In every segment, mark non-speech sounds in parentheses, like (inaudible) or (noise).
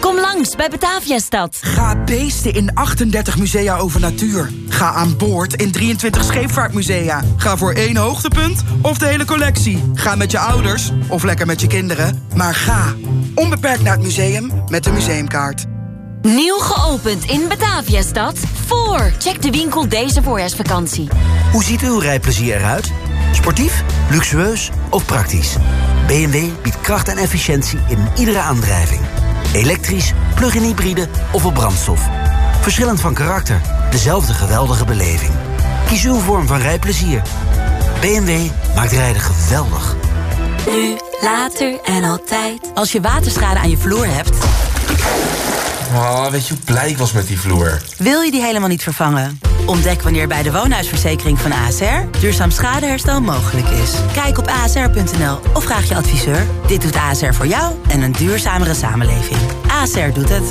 Kom langs bij Bataviastad. Ga beesten in 38 musea over natuur. Ga aan boord in 23 scheepvaartmusea. Ga voor één hoogtepunt of de hele collectie. Ga met je ouders of lekker met je kinderen. Maar ga onbeperkt naar het museum met de museumkaart. Nieuw geopend in Bataviastad. Voor. Check de winkel deze voorjaarsvakantie. Hoe ziet uw rijplezier eruit? Sportief, luxueus of praktisch? BMW biedt kracht en efficiëntie in iedere aandrijving. Elektrisch, plug-in hybride of op brandstof. Verschillend van karakter, dezelfde geweldige beleving. Kies uw vorm van rijplezier. BMW maakt rijden geweldig. Nu, later en altijd. Als je waterschade aan je vloer hebt... Oh, weet je hoe blij ik was met die vloer? Wil je die helemaal niet vervangen? Ontdek wanneer bij de woonhuisverzekering van ASR... duurzaam schadeherstel mogelijk is. Kijk op asr.nl of vraag je adviseur. Dit doet ASR voor jou en een duurzamere samenleving. ASR doet het.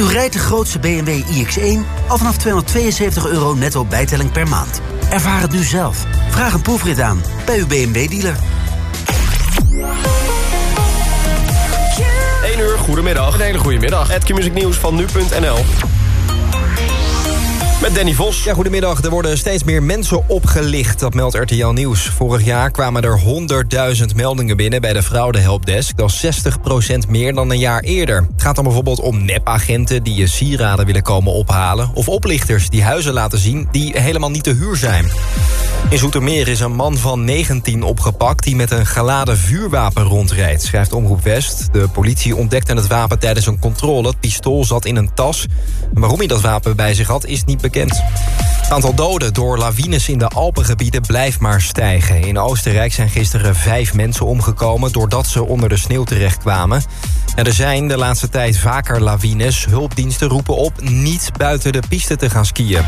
U rijdt de grootste BMW iX1 al vanaf 272 euro netto bijtelling per maand. Ervaar het nu zelf. Vraag een proefrit aan bij uw BMW-dealer. 1 uur, goedemiddag. Een hele goede middag. Het Music Nieuws van nu.nl. Met Danny Vos. Ja, goedemiddag. Er worden steeds meer mensen opgelicht, dat meldt RTL Nieuws. Vorig jaar kwamen er 100.000 meldingen binnen bij de fraudehelpdesk. Dat is 60% meer dan een jaar eerder. Het gaat dan bijvoorbeeld om nepagenten die je sieraden willen komen ophalen... of oplichters die huizen laten zien die helemaal niet te huur zijn. In Zoetermeer is een man van 19 opgepakt... die met een geladen vuurwapen rondrijdt, schrijft Omroep West. De politie ontdekte het wapen tijdens een controle. Het pistool zat in een tas. Waarom hij dat wapen bij zich had, is niet bekend. Het aantal doden door lawines in de Alpengebieden blijft maar stijgen. In Oostenrijk zijn gisteren vijf mensen omgekomen... doordat ze onder de sneeuw terechtkwamen. En er zijn de laatste tijd vaker lawines. Hulpdiensten roepen op niet buiten de piste te gaan skiën.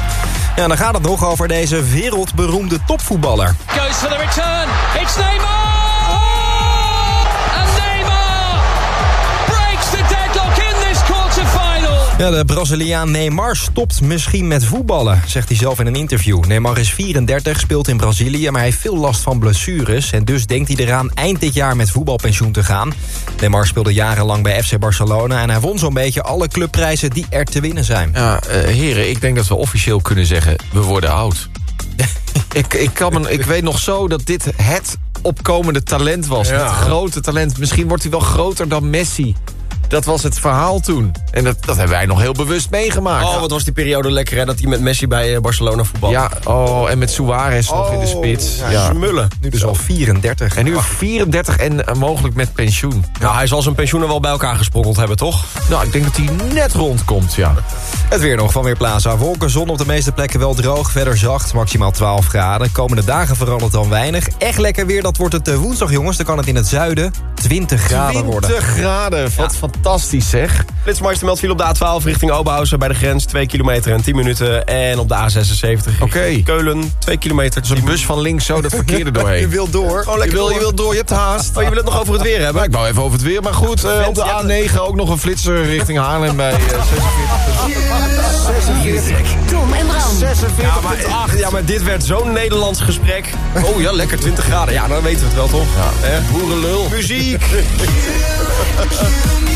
Ja, dan gaat het nog over deze wereldberoemde topvoetballer. Goes for the return. It's Neymar! Ja, de Braziliaan Neymar stopt misschien met voetballen, zegt hij zelf in een interview. Neymar is 34, speelt in Brazilië, maar hij heeft veel last van blessures. En dus denkt hij eraan eind dit jaar met voetbalpensioen te gaan. Neymar speelde jarenlang bij FC Barcelona... en hij won zo'n beetje alle clubprijzen die er te winnen zijn. Ja, eh, heren, ik denk dat we officieel kunnen zeggen... we worden oud. (laughs) ik, ik, kan me, ik weet nog zo dat dit het opkomende talent was. Het grote talent. Misschien wordt hij wel groter dan Messi. Dat was het verhaal toen. En dat, dat hebben wij nog heel bewust meegemaakt. Oh, wat was die periode lekker, hè? Dat hij met Messi bij eh, Barcelona voetbal. Ja, oh, en met Suarez nog in de spits. Ja, smullen. Nu dus al 34. En nu 34 en eh, mogelijk met pensioen. Nou, hij zal zijn pensioenen wel bij elkaar gesprokkeld hebben, toch? Nou, ik denk dat hij net rondkomt, ja. Het weer nog van Weerplaza. Wolken, zon op de meeste plekken wel droog. Verder zacht, maximaal 12 graden. Komende dagen verandert dan weinig. Echt lekker weer, dat wordt het eh, woensdag, jongens. Dan kan het in het zuiden 20 graden worden. 20 graden, wat fantastisch zeg. Flitsmeister meldt viel op de A12 richting Oberhausen bij de grens. 2 kilometer en 10 minuten. En op de A76 Oké. Keulen 2 kilometer. Dus een bus van links zo dat verkeer er (laughs) doorheen. Je wil door. Gewoon lekker Je wil, door. je wil door, je hebt haast. Oh, je wil het nog over het weer hebben? Maar ik wou even over het weer, maar goed. eh, op de A9 ook nog een flitser richting Haarlem bij eh, 46. Tom en Bram. 46. Ja, maar, ach, ja, maar dit werd zo'n Nederlands gesprek. Oh ja, lekker 20 graden. Ja, dan weten we het wel, toch? Ja. Hè? Boerenlul. Muziek. (laughs)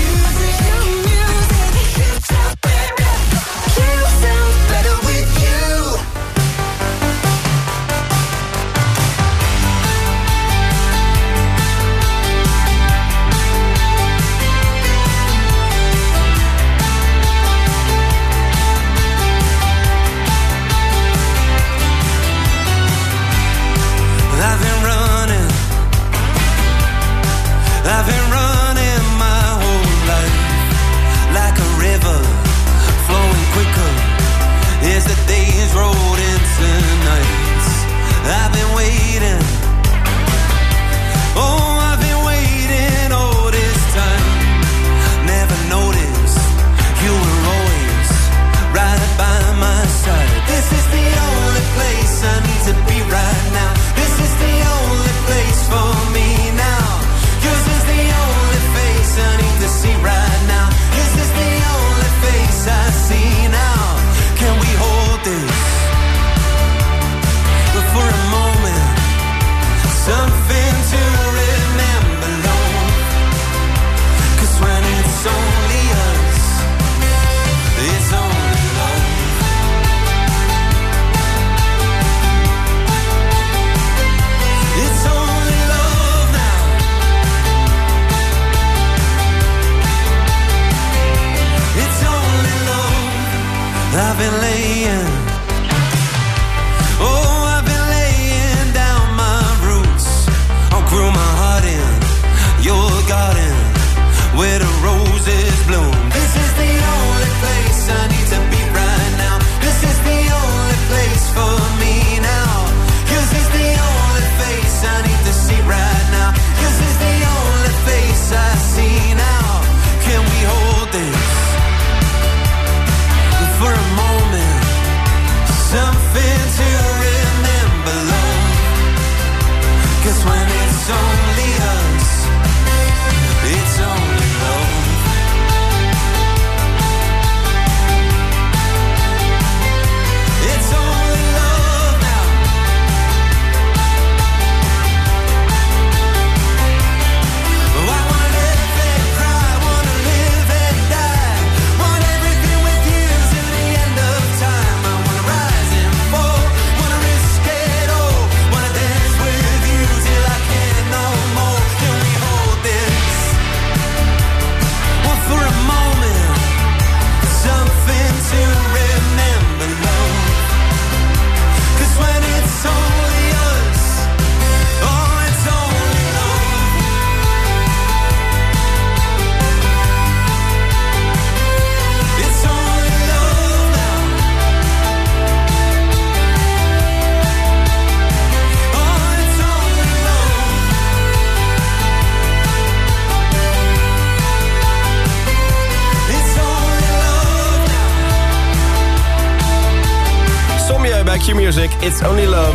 It's Only Love.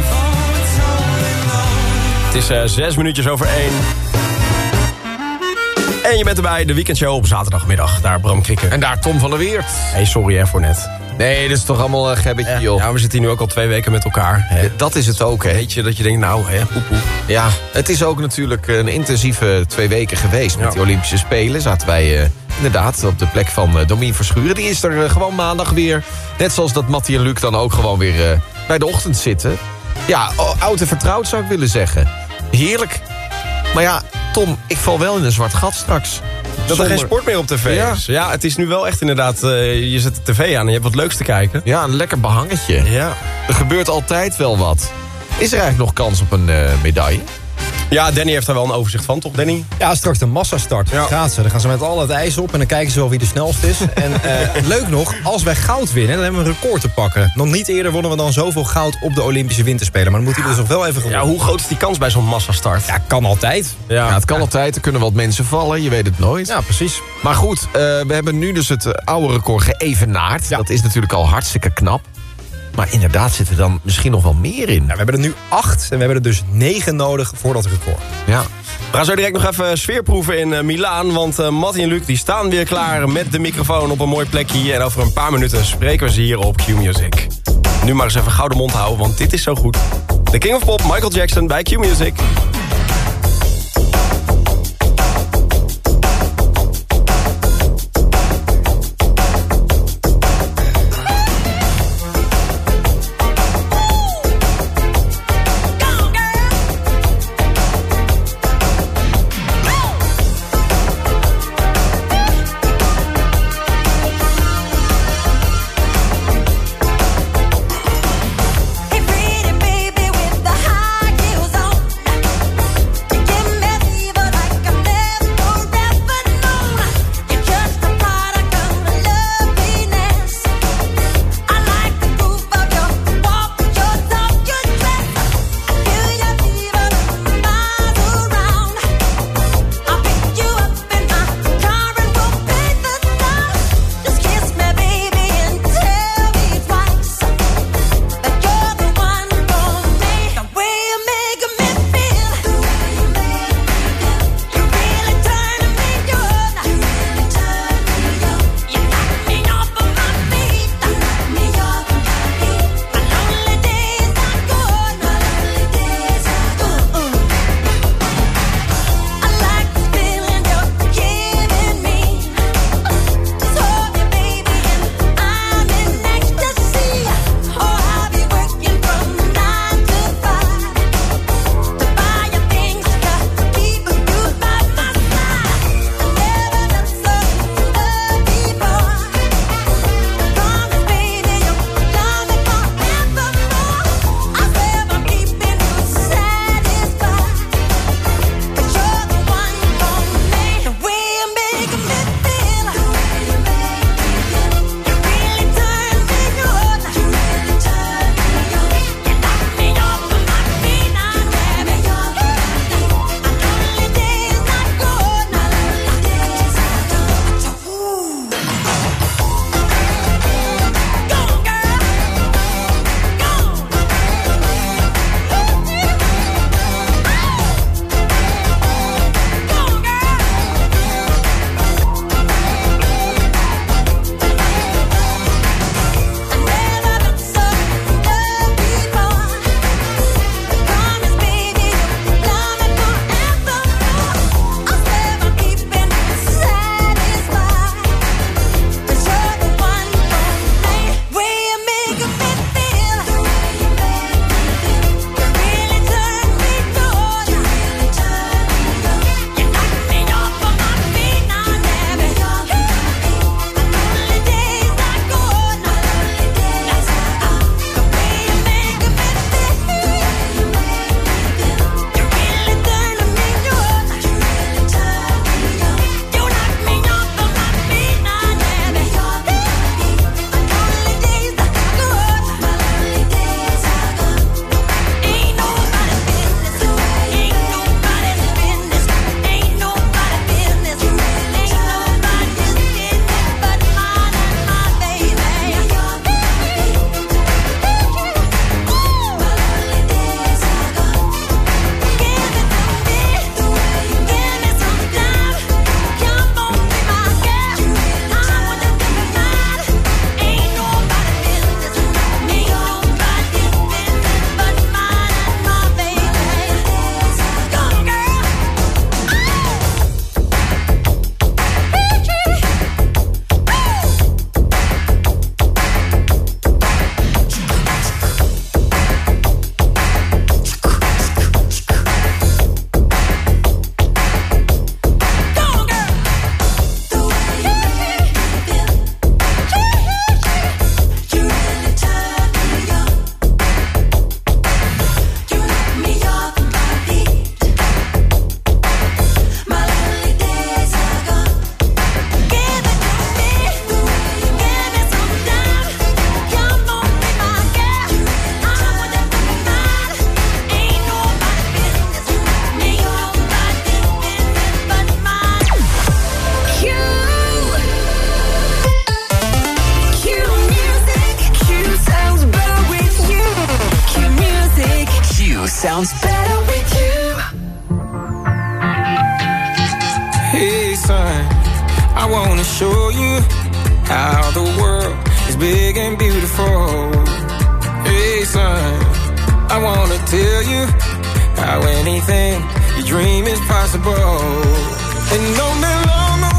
Het is eh, zes minuutjes over één. En je bent erbij, de weekendshow op zaterdagmiddag. Daar Bram Krikken. En daar Tom van der Weert. Hey, sorry hè, voor net. Nee, dat is toch allemaal een gebbetje, joh. Ja, we zitten hier nu ook al twee weken met elkaar. Hè. Dat is het ook, hè. Weet je dat je denkt, nou, hè, poep, poep. Ja, het is ook natuurlijk een intensieve twee weken geweest... met Ja. die Olympische Spelen. Zaten wij eh, inderdaad op de plek van uh, Domien Verschuren. Die is er gewoon maandag weer. Net zoals dat Mattie en Luc dan ook gewoon weer bij de ochtend zitten. Ja, oud en vertrouwd zou ik willen zeggen. Heerlijk. Maar ja, Tom, ik val wel in een zwart gat straks. Dat er geen sport meer op tv Ja. is. Ja, het is nu wel echt inderdaad... eh, je zet de tv aan en je hebt wat leuks te kijken. Ja, een lekker behangetje. Ja. Er gebeurt altijd wel wat. Is er eigenlijk nog kans op een eh, medaille? Ja, Danny heeft daar wel een overzicht van, toch Danny? Ja, straks de massastart. Ja. Gaat ze. Dan gaan ze met al het ijs op en dan kijken ze wel wie de snelst is. (laughs) En eh, leuk nog, als wij goud winnen, dan hebben we een record te pakken. Nog niet eerder wonnen we dan zoveel goud op de Olympische Winterspelen. Maar dan moet hij dus nog wel even Ja, hoe groot is die kans bij zo'n massastart? Ja, kan altijd. Ja, het kan altijd. Er kunnen wat mensen vallen. Je weet het nooit. Ja, precies. Maar goed, eh, we hebben nu dus het eh, oude record geëvenaard. Ja. Dat is natuurlijk al hartstikke knap. Maar inderdaad zit er dan misschien nog wel meer in. Nou, we hebben er nu acht en we hebben er dus negen nodig voor dat record. Ja. We gaan zo direct nog even sfeerproeven in uh, Milaan. Want uh, Mattie en Luc die staan weer klaar met de microfoon op een mooi plekje. En over een paar minuten spreken we ze hier op Q-Music. Nu maar eens even gouden mond houden, want dit is zo goed. De King of Pop, Michael Jackson bij Q-Music. Tell you how anything you dream is possible. And on that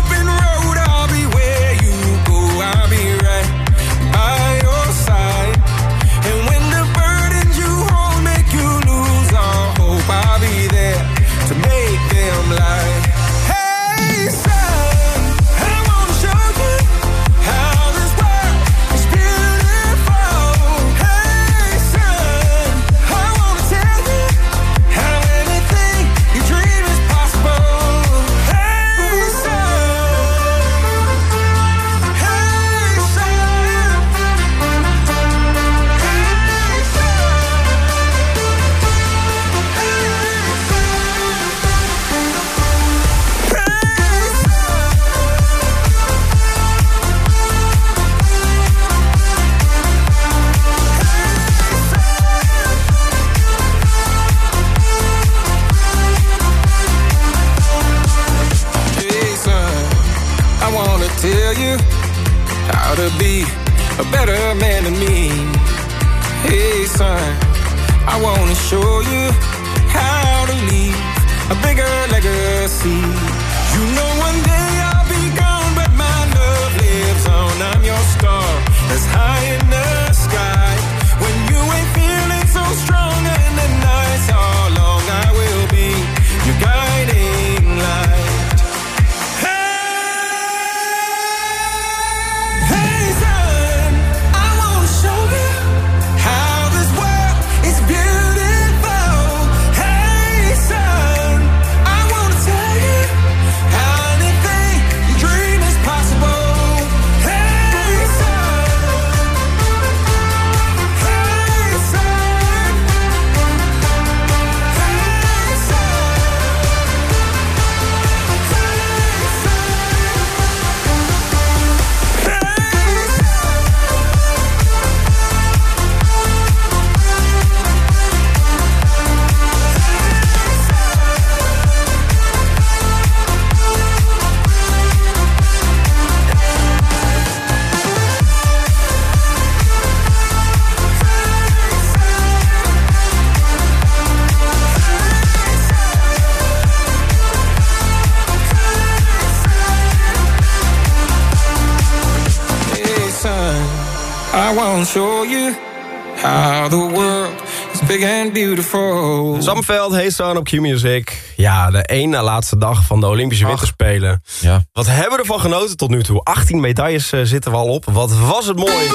beautiful. Zamveld, Hey Son op Q-Music. Ja, de één na laatste dag van de Olympische Winterspelen. Ja. Wat hebben we ervan genoten tot nu toe? 18 medailles eh, zitten we al op. Wat was het mooi.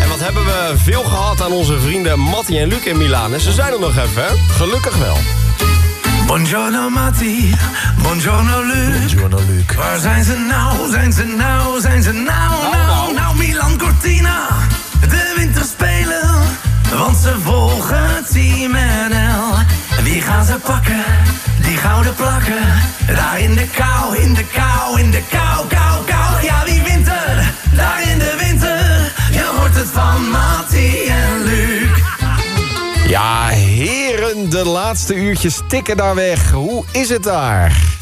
En wat hebben we veel gehad aan onze vrienden Matti en Luc in Milaan. En ze zijn er nog even, hè? Gelukkig wel. Buongiorno Matti, buongiorno Luc. Buongiorno, Luc. Waar zijn ze nou, zijn ze nou, zijn ze nou, nou, nou, Milan Cortina, de winterspelen. Want ze volgen Team NL. Wie gaan ze pakken, die gouden plakken? Daar in de kou, in de kou, in de kou, kou, kou. Ja, wie wint er? Daar in de winter, je hoort het van Matti en Luc. Ja, heren, de laatste uurtjes tikken daar weg. Hoe is het daar?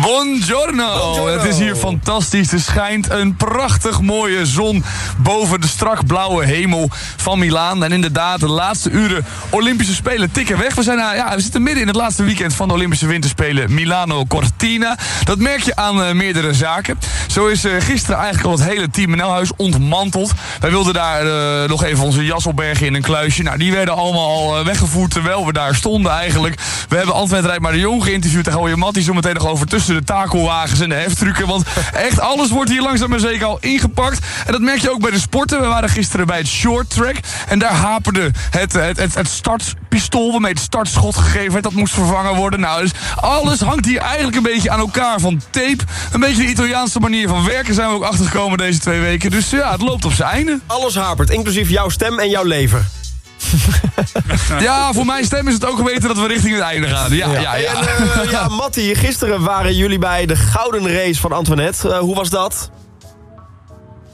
Buongiorno. Het is hier fantastisch. Er schijnt een prachtig mooie zon boven de strak blauwe hemel van Milaan. En inderdaad, de laatste uren Olympische Spelen tikken weg. We, zijn, eh, ja, we zitten midden in het laatste weekend van de Olympische Winterspelen Milano Cortina. Dat merk je aan eh, meerdere zaken. Zo is eh, gisteren eigenlijk al het hele Team NL-huis ontmanteld. Wij wilden daar nog even onze jas opbergen in een kluisje. Nou, die werden allemaal al weggevoerd terwijl we daar stonden eigenlijk. We hebben Antwerp Rijpmaar de Jong geïnterviewd. Daar hoor je Mattie zo meteen nog over tussen de takelwagens en de heftrucken. Want echt alles wordt hier langzaam maar zeker al ingepakt. En dat merk je ook bij de sporten. We waren gisteren bij het short track. En daar haperde het, het, het, het startpistool waarmee het startschot gegeven werd. Dat moest vervangen worden. Nou, dus alles hangt hier eigenlijk een beetje aan elkaar. Van tape, een beetje de Italiaanse manier van werken zijn we ook achtergekomen deze twee weken. Dus ja, het loopt op zijn einde. Alles hapert, inclusief jouw stem en jouw leven. (laughs) Ja, voor mijn stem is het ook geweten dat we richting het einde gaan. Ja, ja, ja. En, eh, (laughs) ja, Matti, gisteren waren jullie bij de gouden race van Antoinette. Eh, hoe was dat?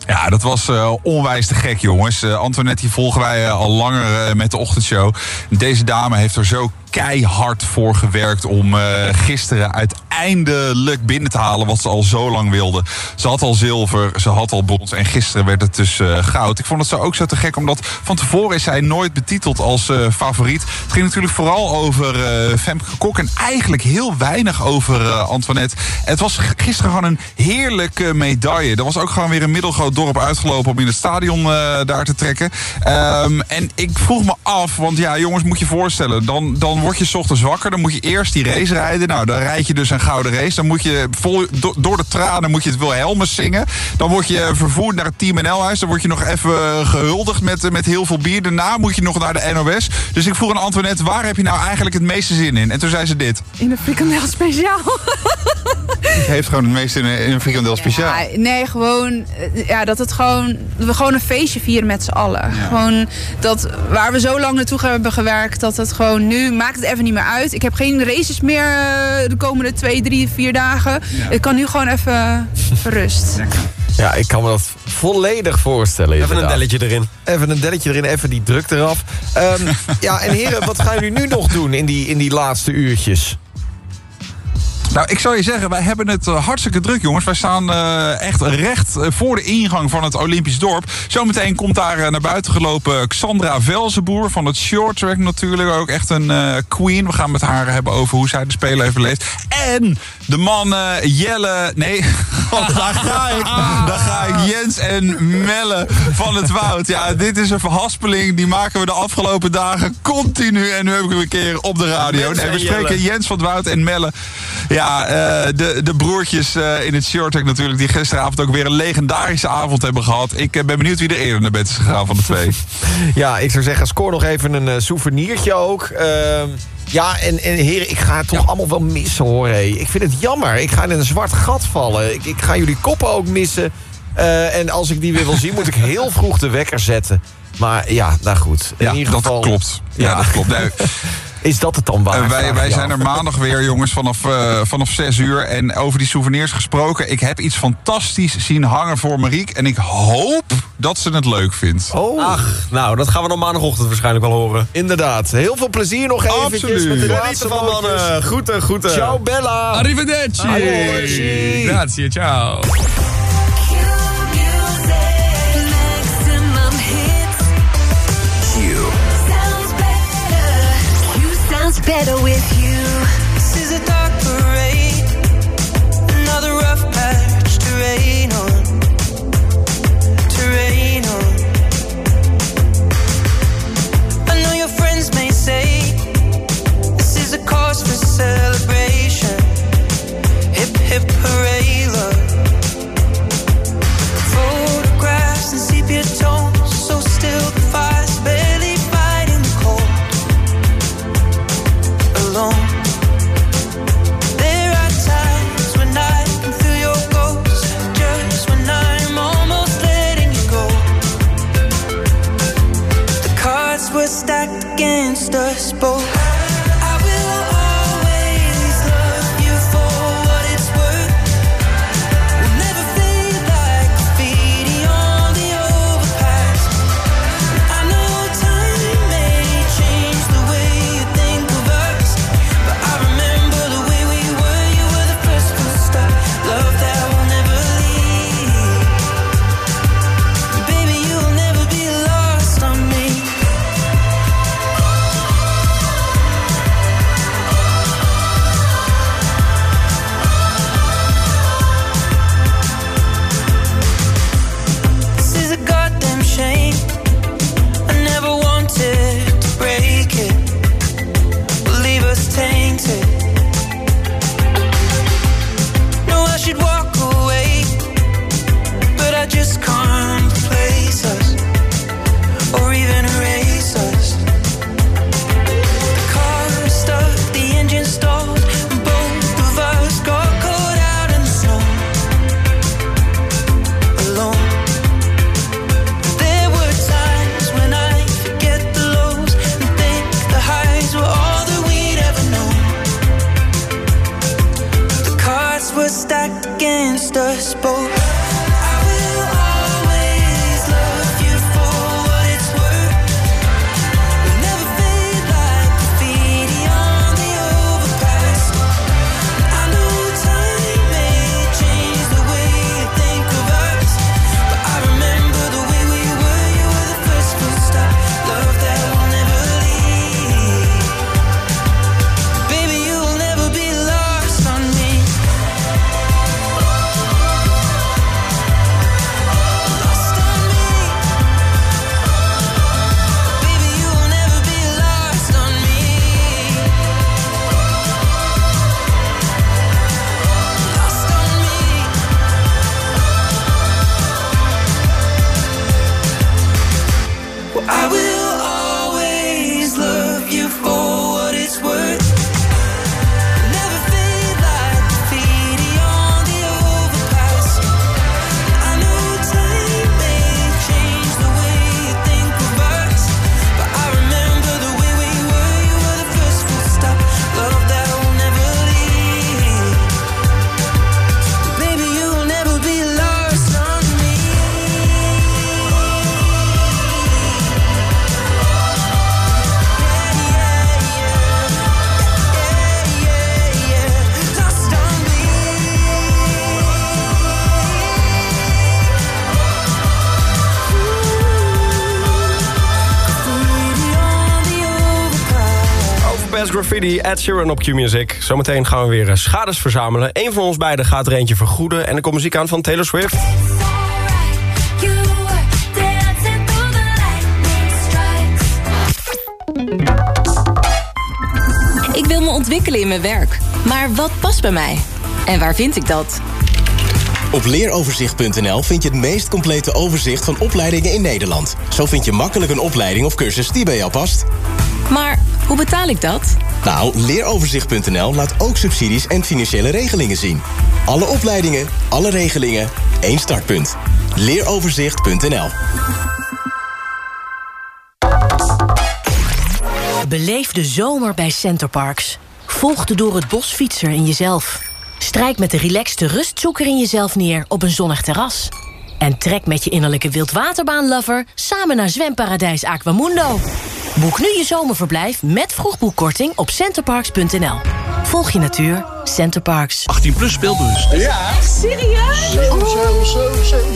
Ja, dat was eh, onwijs te gek, jongens. Uh, Antoinette, die volgen wij uh, al langer met de ochtendshow. Deze dame heeft er zo keihard voor gewerkt om gisteren uiteindelijk binnen te halen wat ze al zo lang wilde. Ze had al zilver, ze had al brons en gisteren werd het dus goud. Ik vond het zo ook zo te gek, omdat van tevoren is zij nooit betiteld als favoriet. Het ging natuurlijk vooral over Femke Kok en eigenlijk heel weinig over Antoinette. Het was gisteren gewoon een heerlijke medaille. Er was ook gewoon weer een middelgroot dorp uitgelopen om in het stadion daar te trekken. Um, en ik vroeg me af, want ja, jongens, moet je voorstellen. Dan, dan word je s ochtends wakker. Dan moet je eerst die race rijden. Nou, dan rijd je dus een gouden race. Dan moet je vol, do, door de tranen moet je het Wilhelmus zingen. Dan word je vervoerd naar het Team NL-huis. Dan word je nog even gehuldigd met, met heel veel bier. Daarna moet je nog naar de NOS. Dus ik vroeg aan Antoinette, waar heb je nou eigenlijk het meeste zin in? En toen zei ze dit. In een frikandel speciaal. heeft gewoon het meeste in een, in een frikandel speciaal. Ja, nee, gewoon ja, dat het gewoon, we gewoon een feestje vieren met z'n allen. Gewoon dat waar we zo lang naartoe hebben gewerkt, dat het gewoon nu maakt het even niet meer uit. Ik heb geen races meer eh, de komende twee, drie, vier dagen. Ik kan nu gewoon even rust. Ja, ik kan me dat volledig voorstellen. Even een delletje erin. Even een delletje erin, even die druk eraf. Um, (laughs) ja, en heren, wat gaan jullie nu nog doen in die, in die laatste uurtjes? Nou, ik zou je zeggen, wij hebben het uh, hartstikke druk, jongens. Wij staan uh, echt recht uh, voor de ingang van het Olympisch dorp. Zometeen komt daar naar buiten gelopen Xandra Velzenboer van het short track natuurlijk. Ook echt een queen. We gaan met haar hebben over hoe zij de Spelen heeft beleefd. En de man Jelle... Nee, (laughs) daar ga ik. Daar ga ik. Jens en Melle van het Woud. Ja, dit is een verhaspeling. Die maken we de afgelopen dagen continu. En nu heb ik hem een keer op de radio. Nee, we spreken Jens van het Woud en Melle... Ja, uh, de, de broertjes uh, in het short natuurlijk... die gisteravond ook weer een legendarische avond hebben gehad. Ik ben benieuwd wie er eerder naar bed is gegaan van de twee. (laughs) ja, ik zou zeggen, scoor nog even een souvenirtje ook. Ja, en, en heren, ik ga het toch allemaal wel missen hoor. Ik vind het jammer. Ik ga in een zwart gat vallen. Ik, ik ga jullie koppen ook missen. en als ik die weer wil zien, moet ik heel vroeg de wekker zetten. Maar ja, nou goed. In ja, ieder geval, dat klopt. Ja, dat klopt. Nee. (laughs) Is dat het dan waar? Uh, wij wij zijn er maandag weer, jongens, vanaf, uh, vanaf 6 uur. En over die souvenirs gesproken. Ik heb iets fantastisch zien hangen voor Mariek. En ik hoop dat ze het leuk vindt. Oh. Ach, nou, dat gaan we dan maandagochtend waarschijnlijk wel horen. Inderdaad. Heel veel plezier nog eventjes Absoluut. met de laatste van mannen. Groeten, groeten. Ciao, Bella. Arrivederci. Arrivederci. Grazie, ciao. better with you. This is a dark parade, another rough patch to rain on, to rain on. I know your friends may say this is a cause for celebration. Hip hip hooray, love. Photographs and sepia tones. Graffiti, Ed Sheeran op Q-Music. Zometeen gaan we weer eh, schades verzamelen. Eén van ons beiden gaat er eentje vergoeden. En er komt muziek aan van Taylor Swift. Ik wil me ontwikkelen in mijn werk. Maar wat past bij mij? En waar vind ik dat? Op leeroverzicht.nl vind je het meest complete overzicht van opleidingen in Nederland. Zo vind je makkelijk een opleiding of cursus die bij jou past. Maar hoe betaal ik dat? Nou, leeroverzicht.nl laat ook subsidies en financiële regelingen zien. Alle opleidingen, alle regelingen, één startpunt. Leeroverzicht.nl Beleef de zomer bij Centerparks. Volg de door het bos fietser in jezelf. Strijk met de relaxte rustzoeker in jezelf neer op een zonnig terras. En trek met je innerlijke wildwaterbaanlover samen naar zwemparadijs Aquamundo. Boek nu je zomerverblijf met vroegboekkorting op centerparks.nl. Volg je natuur, Centerparks. 18 plus speelbus. Ja. serieus?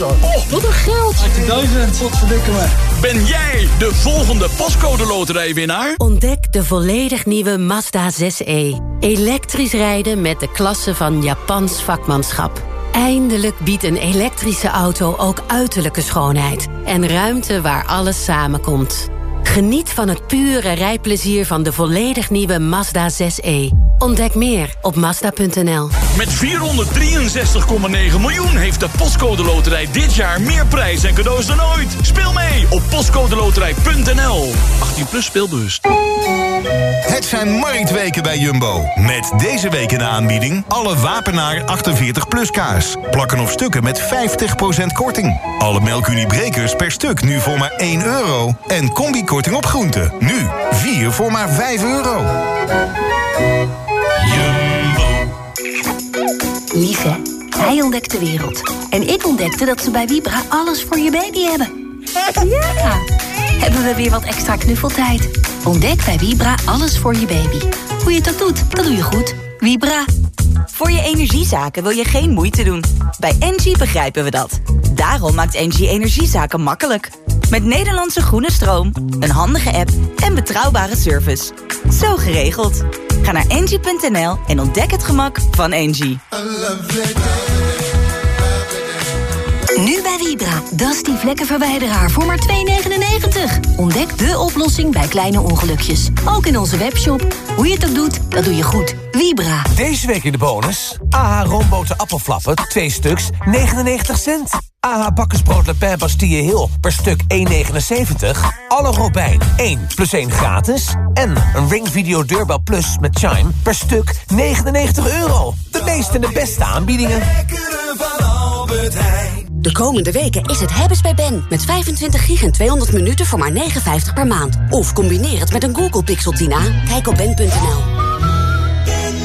Oh, wat een geld. 18.000, wat verdikken me. Ben jij de volgende pascode loterijwinnaar? Ontdek de volledig nieuwe Mazda 6e. Elektrisch rijden met de klasse van Japans vakmanschap. Eindelijk biedt een elektrische auto ook uiterlijke schoonheid. En ruimte waar alles samenkomt. Geniet van het pure rijplezier van de volledig nieuwe Mazda 6e. Ontdek meer op Mazda.nl. Met 463,9 miljoen heeft de Postcode Loterij dit jaar meer prijs en cadeaus dan ooit. Speel mee op postcodeloterij.nl. 18 plus speelbewust. Het zijn marktweken bij Jumbo. Met deze week in de aanbieding alle Wapenaar 48 plus kaas. Plakken of stukken met 50% korting. Alle melkuniebrekers per stuk nu voor maar 1 euro. En combikorting op groenten. Nu 4 voor maar 5 euro. Lief hè? Hij ontdekt de wereld. En ik ontdekte dat ze bij Vibra alles voor je baby hebben. Ja! Hebben we weer wat extra knuffeltijd. Ontdek bij Vibra alles voor je baby. Hoe je het ook doet, dat doe je goed. Vibra. Voor je energiezaken wil je geen moeite doen. Bij Engie begrijpen we dat. Daarom maakt Engie energiezaken makkelijk. Met Nederlandse groene stroom, een handige app en betrouwbare service. Zo geregeld. Ga naar engie.nl en ontdek het gemak van Engie. Nu bij Vibra. Dusty vlekkenverwijderaar voor maar 2,99. Ontdek de oplossing bij kleine ongelukjes. Ook in onze webshop. Hoe je het ook doet, dat doe je goed. Vibra. Deze week in de bonus. AH roomboten appelflappen, 2 stuks, 99 cent. AH bakkersbrood Le Pen Bastille Hill per stuk 1,79. Alle Robijn 1 plus 1 gratis. En een Ring Video Deurbel Plus met Chime per stuk 99 euro. De meeste en de beste aanbiedingen. De komende weken is het hebben's bij Ben. Met 25 gig en 200 minuten voor maar 59 per maand. Of combineer het met een Google Pixel 10a. Kijk op ben.nl.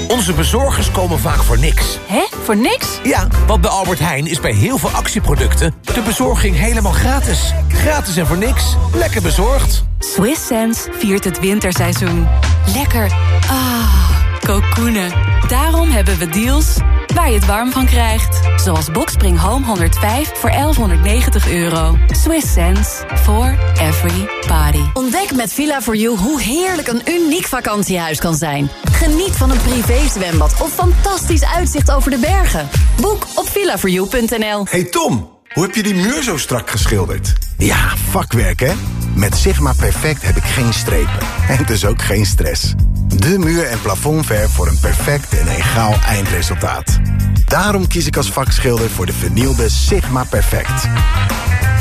Onze bezorgers komen vaak voor niks. Hè? Voor niks? Ja, want bij Albert Heijn is bij heel veel actieproducten... de bezorging helemaal gratis. Gratis en voor niks. Lekker bezorgd. Swiss Sense viert het winterseizoen. Lekker. Ah, kokoenen. Daarom hebben we deals waar je het warm van krijgt. Zoals Boxspring Home 105 voor 1190 euro. Swiss sense for every party. Ontdek met Villa4You hoe heerlijk een uniek vakantiehuis kan zijn. Geniet van een privézwembad of fantastisch uitzicht over de bergen. Boek op villa4you.nl. Hey Tom, hoe heb je die muur zo strak geschilderd? Ja, vakwerk hè? Met Sigma Perfect heb ik geen strepen. (laughs) En dus ook geen stress. De muur- en plafondverf voor een perfect en egaal eindresultaat. Daarom kies ik als vakschilder voor de vernielde Sigma Perfect.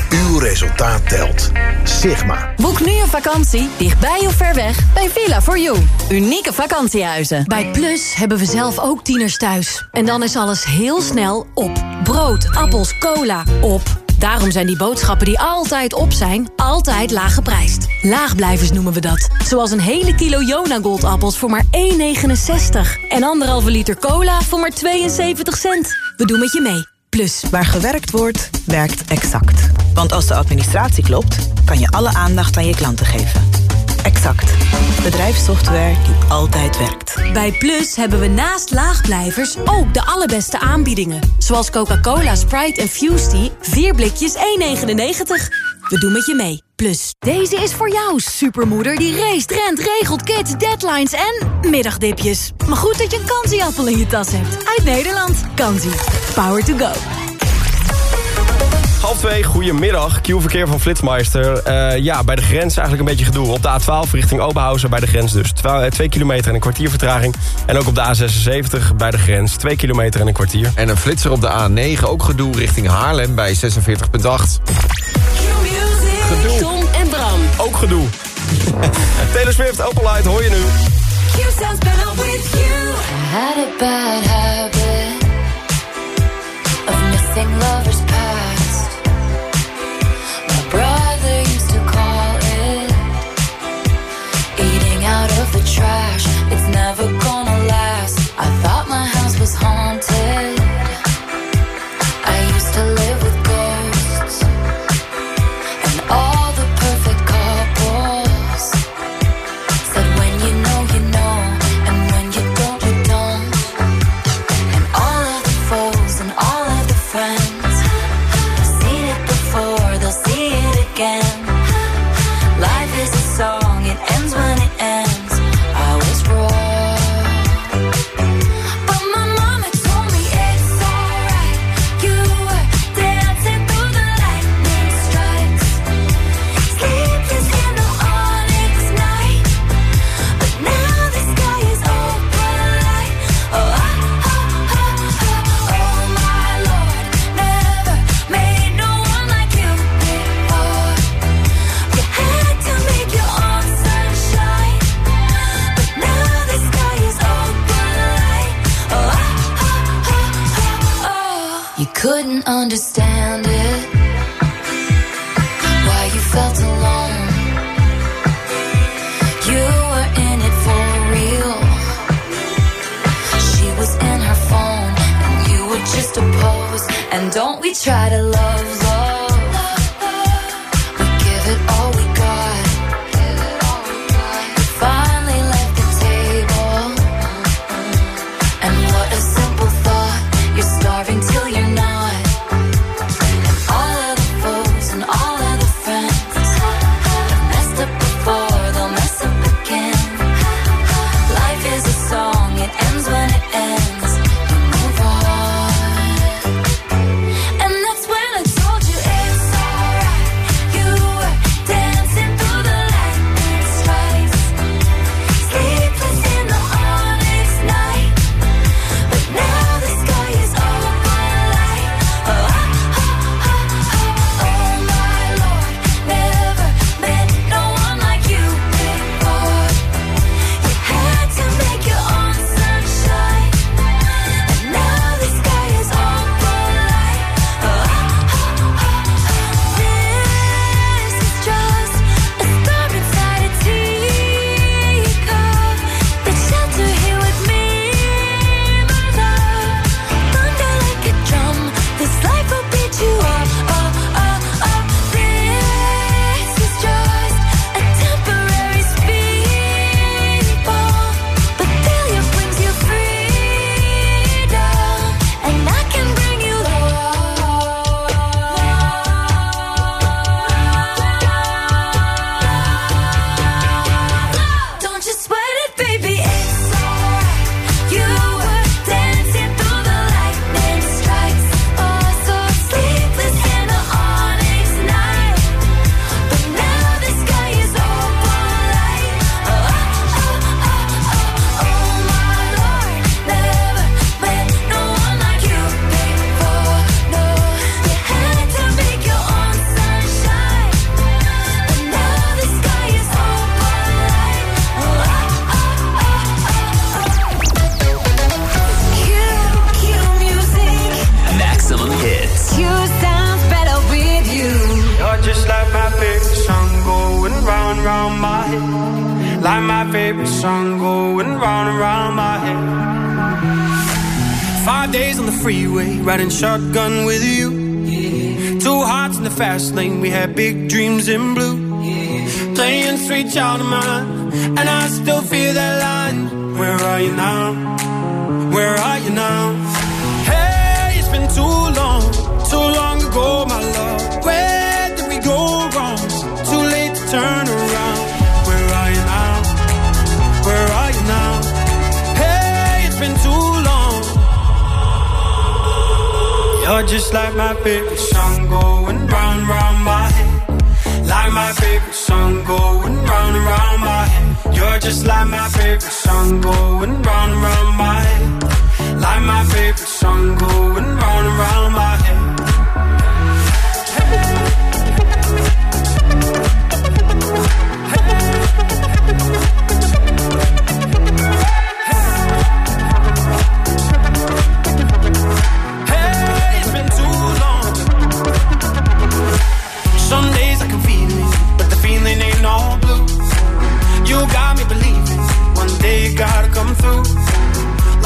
Uw resultaat telt. Sigma. Boek nu een vakantie, dichtbij of ver weg, bij Villa4You. Unieke vakantiehuizen. Bij Plus hebben we zelf ook tieners thuis. En dan is alles heel snel op. Brood, appels, cola, op. Daarom zijn die boodschappen die altijd op zijn, altijd laag geprijsd. Laagblijvers noemen we dat. Zoals een hele kilo Jona Goldappels voor maar 1,69. En anderhalve liter cola voor maar 72 cent. We doen met je mee. Plus, waar gewerkt wordt, werkt exact. Want als de administratie klopt, kan je alle aandacht aan je klanten geven. Exact. Bedrijfssoftware die altijd werkt. Bij Plus hebben we naast laagblijvers ook de allerbeste aanbiedingen. Zoals Coca-Cola, Sprite en Fusty. 4 blikjes 1,99. We doen met je mee. Plus, deze is voor jou, supermoeder die race, rent, regelt, kids, deadlines en middagdipjes. Maar goed dat je een kansieappel in je tas hebt. Uit Nederland. Kansie. Power to go. Half twee, goedemiddag. Q-verkeer van Flitsmeister. Eh, ja, bij de grens eigenlijk een beetje gedoe. Op de A12 richting Oberhausen bij de grens dus. Twa eh, twee kilometer en een kwartier vertraging. En ook op de A76 bij de grens. Twee kilometer en een kwartier. En een flitser op de A9, ook gedoe richting Haarlem bij 46,8. Gedoe. Tom en Bram. Ook gedoe. (laughs) Taylor Swift, Open Light, hoor je nu. Q of lovers Bro we try to love big dreams in blue. Yeah. Playing sweet child of mine, and I still feel that line. Where are you now? Where are you now? Hey, it's been too long, too long ago, my love. Where did we go wrong? Too late to turn around. Where are you now? Where are you now? Hey, it's been too long. You're just like my favorite song goes. Just like my favorite song going round round my head. Like my favorite song going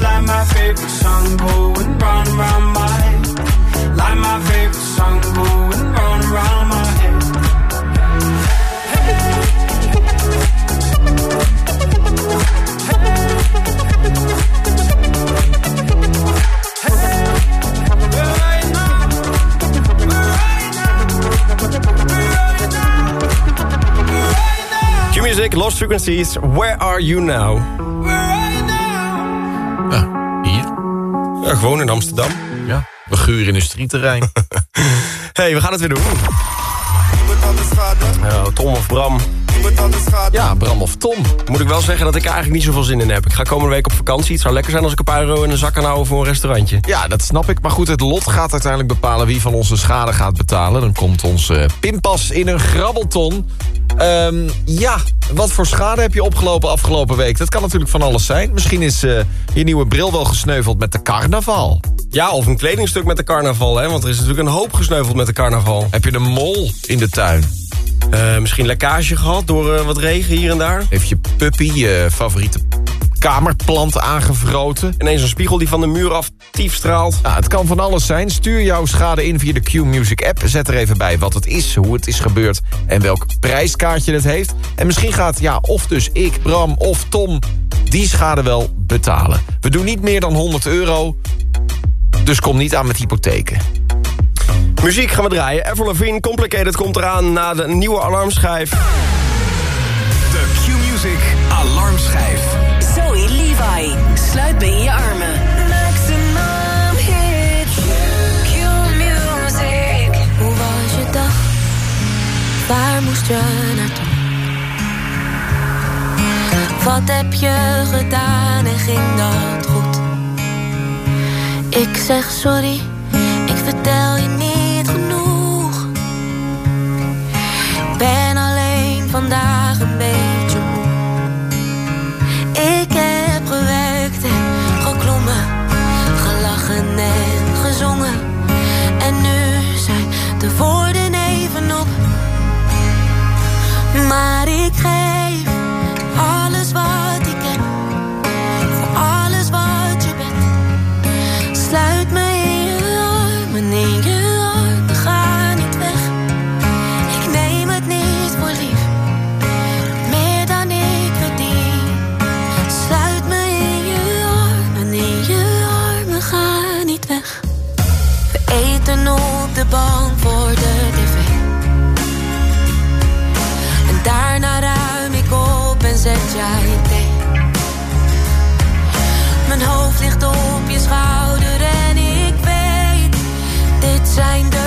like my favorite song going round my head. Like my favorite song my head. Q-Music, Lost Frequencies, Where Are You Now? Ja, gewoon in Amsterdam. Ja, we guren industrieterrein. (laughs) hey, we gaan het weer doen. Ja, Tom of Bram. Ja, Bram of Tom. Moet ik wel zeggen dat ik er eigenlijk niet zoveel zin in heb. Ik ga komende week op vakantie. Het zou lekker zijn als ik een paar euro in een zak kan houden voor een restaurantje. Ja, dat snap ik. Maar goed, het lot gaat uiteindelijk bepalen wie van ons de schade gaat betalen. Dan komt onze pinpas in een grabbelton. Ehm, ja, wat voor schade heb je opgelopen afgelopen week? Dat kan natuurlijk van alles zijn. Misschien is eh, je nieuwe bril wel gesneuveld met de carnaval. Ja, of een kledingstuk met de carnaval, hè? Want er is natuurlijk een hoop gesneuveld met de carnaval. Heb je een mol in de tuin? Eh, misschien lekkage gehad door eh, wat regen hier en daar. Heeft je puppy je favoriete kamerplant aangevroten? Ineens een spiegel die van de muur af tief straalt. Ja, het kan van alles zijn. Stuur jouw schade in via de Q-Music app. Zet er even bij wat het is, hoe het is gebeurd... en welk prijskaartje het heeft. En misschien gaat, ja, of dus ik, Bram of Tom... die schade wel betalen. We doen niet meer dan 100 euro... dus kom niet aan met hypotheken. Muziek gaan we draaien. Avril Lavigne, Complicated komt eraan na de nieuwe alarmschijf. De Q-Music Alarmschijf. Zoe Levi, sluit me in je armen. Maximum hit. Q-music. Hoe was je dag? Waar moest je naartoe? Wat heb je gedaan en ging dat goed? Ik zeg sorry, ik vertel je niet vandaag een beetje moe. Ik heb gewerkt en geklommen, gelachen en gezongen. En nu zijn de woorden even op. Maar ik geef bang voor de tv. En daarna ruim ik op en zet jij thee. Mijn hoofd ligt op je schouder en ik weet, dit zijn de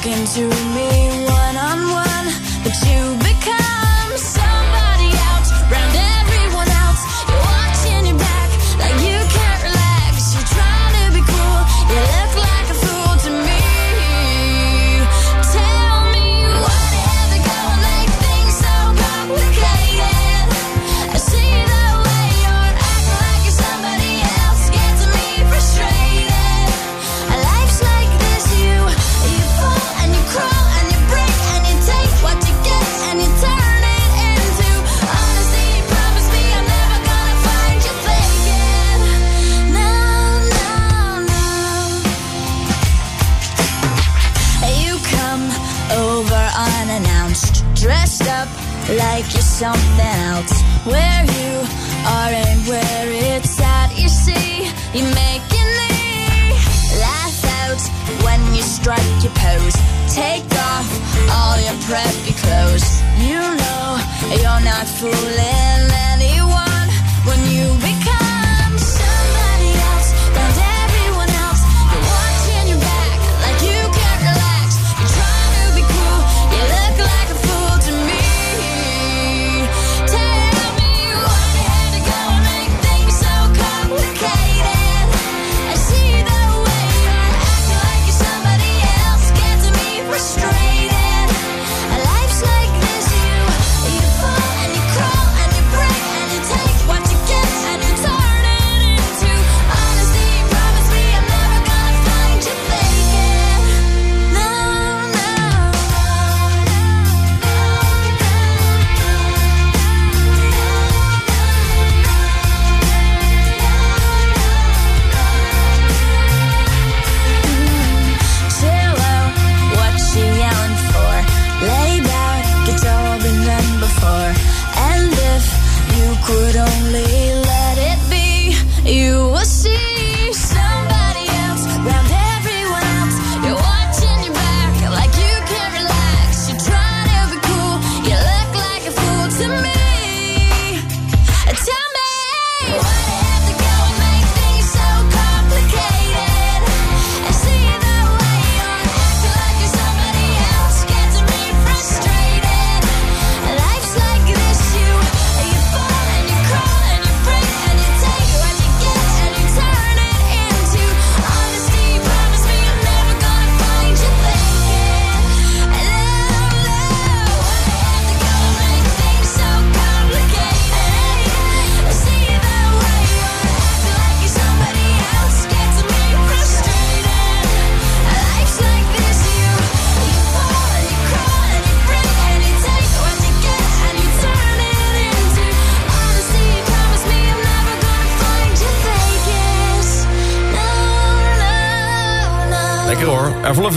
talking to me one on one. something else where you are and where it's at. You see, you're making me laugh out when you strike your pose. Take off all your preppy clothes. You know you're not fooling.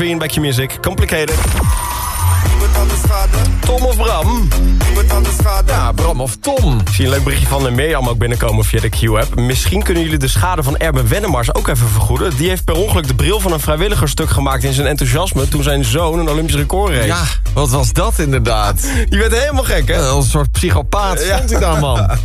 Levine bij Q-Music. Complicated. Tom of Bram? Ja, Bram of Tom. Ik zie een leuk berichtje van de Mirjam ook binnenkomen via de Q-app. Misschien kunnen jullie de schade van Erben Wennemars ook even vergoeden. Die heeft per ongeluk de bril van een vrijwilliger stuk gemaakt in zijn enthousiasme... toen zijn zoon een Olympisch record reed. Wat was dat inderdaad? Je bent helemaal gek, hè? Eh, een soort psychopaat vond ik daar, man. (laughs)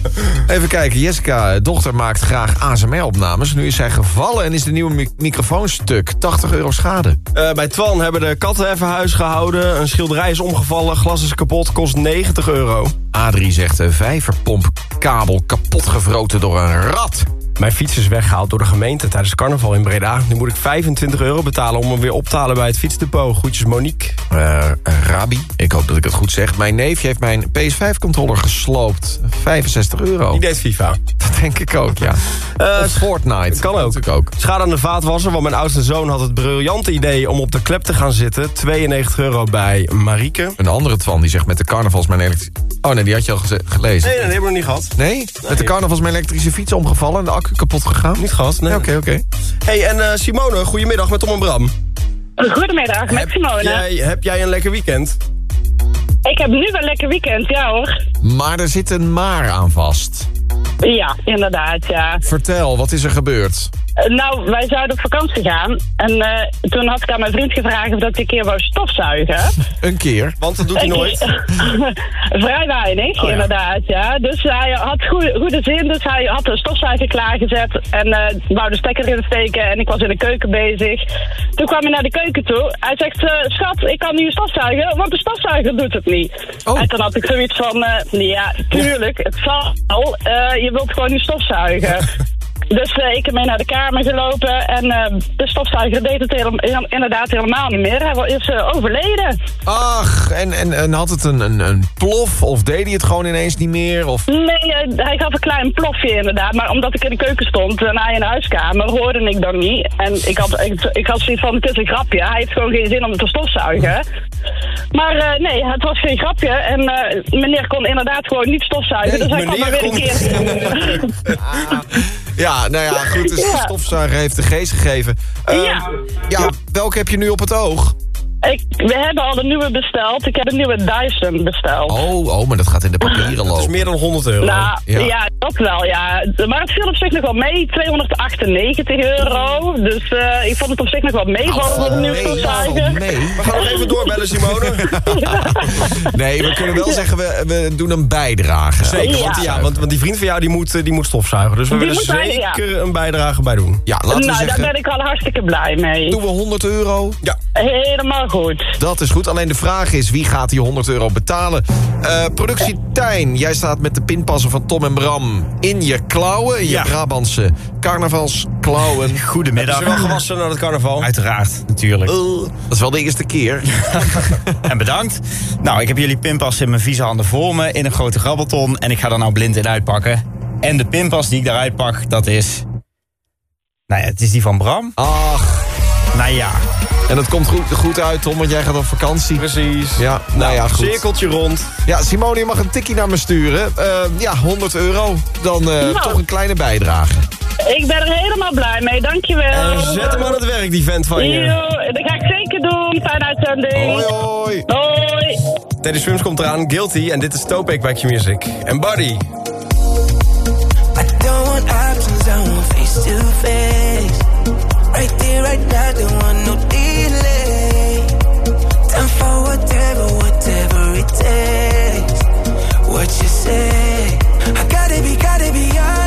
Even kijken, Jessica, eh, dochter, maakt graag ASMR-opnames. Nu is zij gevallen en is de nieuwe microfoonstuk 80 euro schade. Eh, bij Twan hebben de katten even huis gehouden. Een schilderij is omgevallen, glas is kapot, kost 90 euro. Adrie zegt, vijverpompkabel kapot gevroten door een rat. Mijn fiets is weggehaald door de gemeente tijdens carnaval in Breda. Nu moet ik 25 euro betalen om hem weer op te halen bij het fietsdepot. Goedjes Monique. Uh, Rabi, ik hoop dat ik het goed zeg. Mijn neefje heeft mijn PS5-controller gesloopt. 65 euro. Die deed FIFA. Dat denk ik ook, ja. Uh, of Fortnite. Kan ook. Dat ook. Schade aan de vaatwasser, want mijn oudste zoon had het briljante idee... om op de klep te gaan zitten. 92 euro bij Marieke. Een andere Twan die zegt met de carnavals mijn elektrische... Oh nee, die had je al gelezen. Nee, dat heb hebben we nog niet gehad. Nee? Met de carnavals mijn elektrische fiets omgevallen... en kapot gegaan? Niet gehad, nee. Ja, Oké, oké. hey, en eh, Simone, goedemiddag met Tom en Bram. Goedemiddag, met Simone. Jij, heb jij een lekker weekend? Ik heb nu wel lekker weekend, ja hoor. Maar er zit een maar aan vast. Ja, inderdaad, ja. Vertel, wat is er gebeurd? Eh, Nou, wij zouden op vakantie gaan. En eh, toen had ik aan mijn vriend gevraagd of dat ik een keer wou stofzuigen. (laughs) Een keer. Want dat doet hij nooit. (laughs) Vrij weinig, Oh ja. inderdaad, ja. Dus hij had goede, goede zin, dus hij had een stofzuiger klaargezet en eh wou de stekker erin steken en ik was in de keuken bezig. Toen kwam hij naar de keuken toe. Hij zegt, eh, schat, ik kan nu stofzuigen, want de stofzuiger doet het niet. Oh. En toen had ik zoiets van, eh, ja, tuurlijk, het zal wel. Eh, je wilt gewoon nu stofzuigen. (laughs) Dus eh, ik heb mee naar de kamer gelopen en eh, de stofzuiger deed het inderdaad helemaal niet meer. Hij is eh, overleden. Ach, en, en, en had het een, een, een plof of deed hij het gewoon ineens niet meer? Of... Nee, hij gaf een klein plofje inderdaad. Maar omdat ik in de keuken stond en hij in de huiskamer, hoorde ik dat niet. En ik had, ik, ik had zoiets van, het is een grapje. Hij heeft gewoon geen zin om het te stofzuigen. Maar nee, het was geen grapje. En meneer kon inderdaad gewoon niet stofzuigen. dus hij kwam maar weer een keer... (laughs) (laughs) Ja, nou ja, goed, dus de stofzuiger heeft de geest gegeven. Ehm, Ja. ja, welke heb je nu op het oog? Ik, we hebben al een nieuwe besteld. Ik heb een nieuwe Dyson besteld. Oh, oh, maar dat gaat in de papieren lopen. Dat is meer dan 100 euro. Nou, ja. Ja. dat wel, ja. Maar het viel op zich nog wel mee, 298 euro. Dus eh, ik vond het op zich nog wel meevallen voor een nieuw stofzuiger. Nee. We gaan nog even doorbellen, Simone. (laughs) Nee, we kunnen wel zeggen, we, we doen een bijdrage. Zeker, want, ja, want, want die vriend van jou die moet, eh, die moet stofzuigen. Dus we Die willen ja. zeker een bijdrage bij doen. Ja, laten we nou, zeggen, daar ben ik al hartstikke blij mee. doen we 100 euro? Ja. Helemaal goed. Dat is goed, alleen de vraag is, wie gaat die 100 euro betalen? Eh, productie Tijn, jij staat met de pinpassen van Tom en Bram in je klauwen. In je Ja. Brabantse carnavalsklauwen. (laughs) Goedemiddag. Is er wel gewassen naar het carnaval? Uiteraard, natuurlijk. Dat is wel de eerste keer. (laughs) En bedankt. Nou, ik heb jullie pinpas in mijn vieze handen voor me in een grote grabbelton. En ik ga er nou blind in uitpakken. En de pinpas die ik daaruit pak, dat is... Nou ja, het is die van Bram. Ach. Nou ja. En dat komt goed, goed uit, Tom, want jij gaat op vakantie. Precies. Ja, nou, ja, goed. Cirkeltje rond. Ja, Simone, je mag een tikkie naar me sturen. Eh, ja, 100 euro. Dan eh, Nou. toch een kleine bijdrage. Ik ben er helemaal blij mee, dankjewel. En zet hem aan het werk, die vent van je. Jo, dat ga ik zeker doen. Fijne uitzending. Hoi, hoi. Hoi. Teddy Swims komt eraan, Guilty. En dit is Topic bij Q-Music. En Buddy. I don't want options, I want face to face. Right there, right now, don't want What you say? I gotta be, gotta be honest.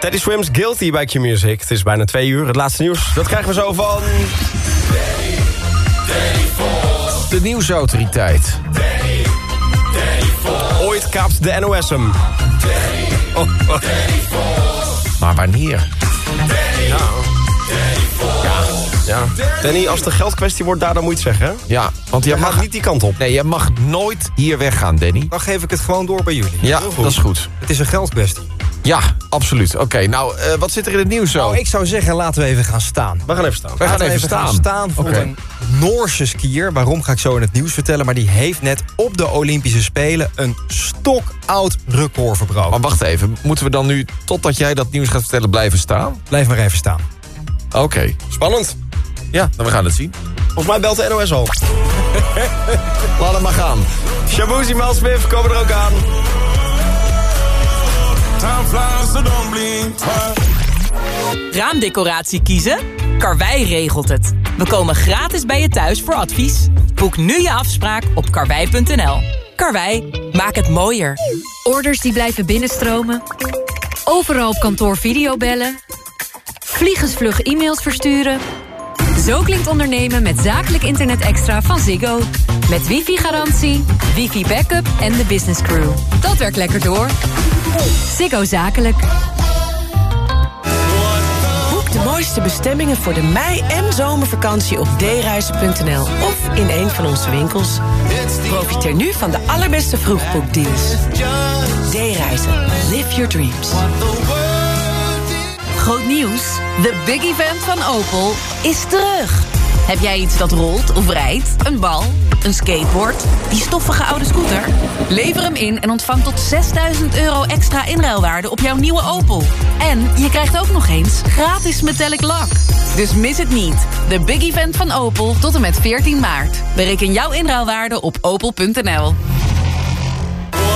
Teddy Swims Guilty bij Q-Music. Het is bijna twee uur. Het laatste nieuws, dat krijgen we zo van... De nieuwsautoriteit. Ooit kaapt de NOS hem. Oh, (laughs) oh. Maar wanneer? Ja. Ja. Danny, als het een geldkwestie wordt, daar dan moet je het zeggen. Ja, want Dan mag niet die kant op. Nee, jij mag nooit hier weggaan, Danny. Dan geef ik het gewoon door bij jullie. Ja, dat is goed. Het is een geldkwestie. Ja, absoluut. Oké, nou, eh, wat zit er in het nieuws zo? Nou, ik zou zeggen, laten we even gaan staan. We gaan even staan. We gaan Laten we even staan. staan voor een Noorse skier. Waarom ga ik zo in het nieuws vertellen. Maar die heeft net op de Olympische Spelen een stokoud record verbroken. Maar wacht even, moeten we dan nu, totdat jij dat nieuws gaat vertellen, blijven staan? Blijf maar even staan. Oké. Spannend. Ja, dan we gaan het zien. Volgens mij belt de NOS al. (laughs) Laat hem maar gaan. Shabuzi, Mal Smith komen er ook aan. Time flies, so don't blink Raamdecoratie kiezen? Karwei regelt het. We komen gratis bij je thuis voor advies. Boek nu je afspraak op karwei.nl. Karwei, maak het mooier. Orders die blijven binnenstromen. Overal op kantoor videobellen. Vliegensvlug e-mails versturen. Zo klinkt ondernemen met zakelijk internet extra van Ziggo. Met wifi-garantie, wifi-backup en de business crew. Dat werkt lekker door. Ziggo Zakelijk. Boek de mooiste bestemmingen voor de mei- en zomervakantie op dereizen.nl of in een van onze winkels. Profiteer nu van de allerbeste vroegboekdeals. D-reizen. Live your dreams. Groot nieuws. De big event van Opel is terug. Heb jij iets dat rolt of rijdt? Een bal? Een skateboard? Die stoffige oude scooter? Lever hem in en ontvang tot 6000 euro extra inruilwaarde op jouw nieuwe Opel. En je krijgt ook nog eens gratis metallic lak. Dus mis het niet. De big event van Opel tot en met 14 maart. Bereken jouw inruilwaarde op opel.nl.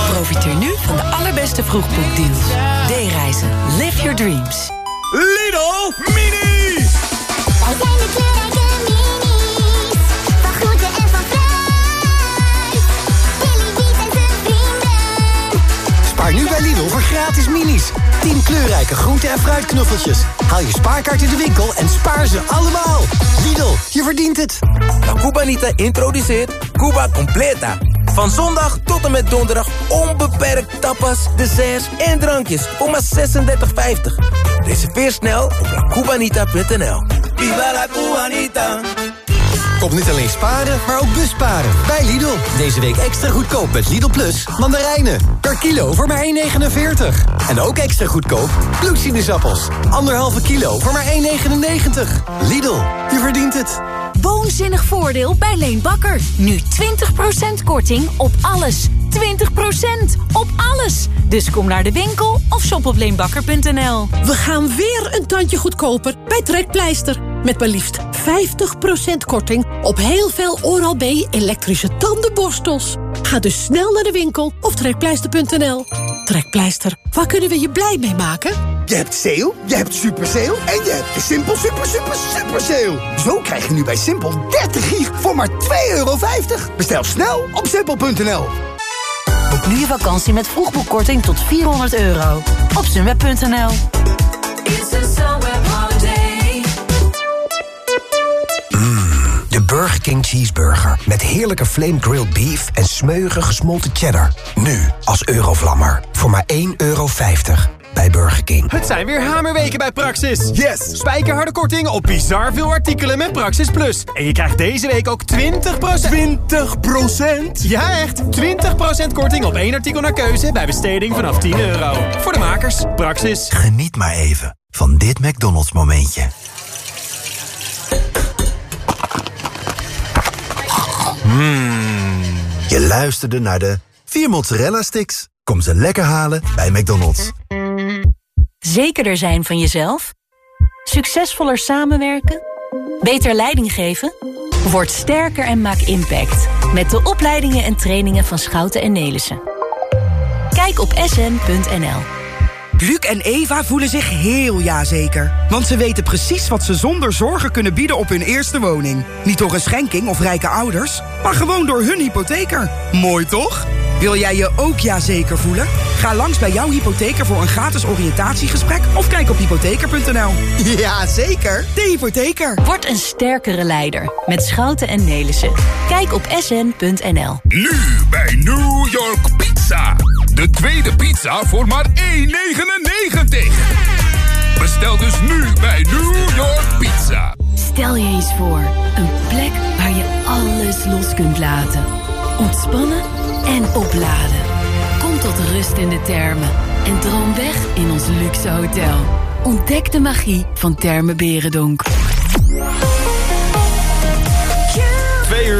Profiteer nu van de allerbeste vroegboekdeals. D-reizen. Live your dreams. Lidl Mini! Wij zijn de kleurrijke minis. Van groente en van fruit. Billy en zijn vrienden. Spaar nu bij Lidl voor gratis minis. 10 kleurrijke groente- en fruitknuffeltjes. Haal je spaarkaart in de winkel en spaar ze allemaal. Lidl, je verdient het. La Cubanita introduceert Cuba Completa. Van zondag tot en met donderdag onbeperkt tapas, desserts en drankjes voor maar 36,50. Reserveer snel op lacubanita.nl. Viva la Cubanita! Kom niet alleen sparen, maar ook busparen. Bij Lidl. Deze week extra goedkoop met Lidl Plus mandarijnen. Per kilo voor maar 1,49. En ook extra goedkoop bloedsinusappels. Anderhalve kilo voor maar 1,99. Lidl, je verdient het. Woonzinnig voordeel bij Leen Bakker. Nu 20% korting op alles. 20% op alles. Dus kom naar de winkel of shop op leenbakker.nl. We gaan weer een tandje goedkoper bij Trekpleister. Met maar liefst 50% korting op heel veel Oral-B elektrische tandenborstels. Ga dus snel naar de winkel of trekpleister.nl. Trekpleister, waar kunnen we je blij mee maken? Je hebt sale, je hebt super sale en je hebt de Simpel super super super sale. Zo krijg je nu bij Simpel 30 gig voor maar 2,50 euro. Bestel snel op simpel.nl. Boek nu je vakantie met vroegboekkorting tot 400 euro. Op sunweb.nl. Burger King Cheeseburger. Met heerlijke flame grilled beef en smeuige gesmolten cheddar. Nu als Eurovlammer. Voor maar 1,50 euro bij Burger King. Het zijn weer hamerweken bij Praxis. Yes! Spijkerharde korting op bizar veel artikelen met Praxis Plus. En je krijgt deze week ook 20%... 20%? Ja, echt! 20% korting op één artikel naar keuze bij besteding vanaf 10 euro. Voor de makers, Praxis. Geniet maar even van dit McDonald's momentje. Mmm. Je luisterde naar de vier mozzarella sticks. Kom ze lekker halen bij McDonald's. Zekerder zijn van jezelf? Succesvoller samenwerken? Beter leiding geven? Word sterker en maak impact. Met de opleidingen en trainingen van Schouten en Nelissen. Kijk op sn.nl. Luc en Eva voelen zich heel jazeker. Want ze weten precies wat ze zonder zorgen kunnen bieden op hun eerste woning. Niet door een schenking of rijke ouders, maar gewoon door hun hypotheker. Mooi toch? Wil jij je ook jazeker voelen? Ga langs bij jouw hypotheker voor een gratis oriëntatiegesprek of kijk op hypotheker.nl. (laughs) Ja, zeker. De hypotheker. Word een sterkere leider met Schouten en Nelissen. Kijk op sn.nl. Nu bij New York Pizza. De tweede pizza voor maar 1,99. Bestel dus nu bij New York Pizza. Stel je eens voor, een plek waar je alles los kunt laten. Ontspannen en opladen. Kom tot rust in de termen en droom weg in ons luxe hotel. Ontdek de magie van Termen Berendonk. Twee uur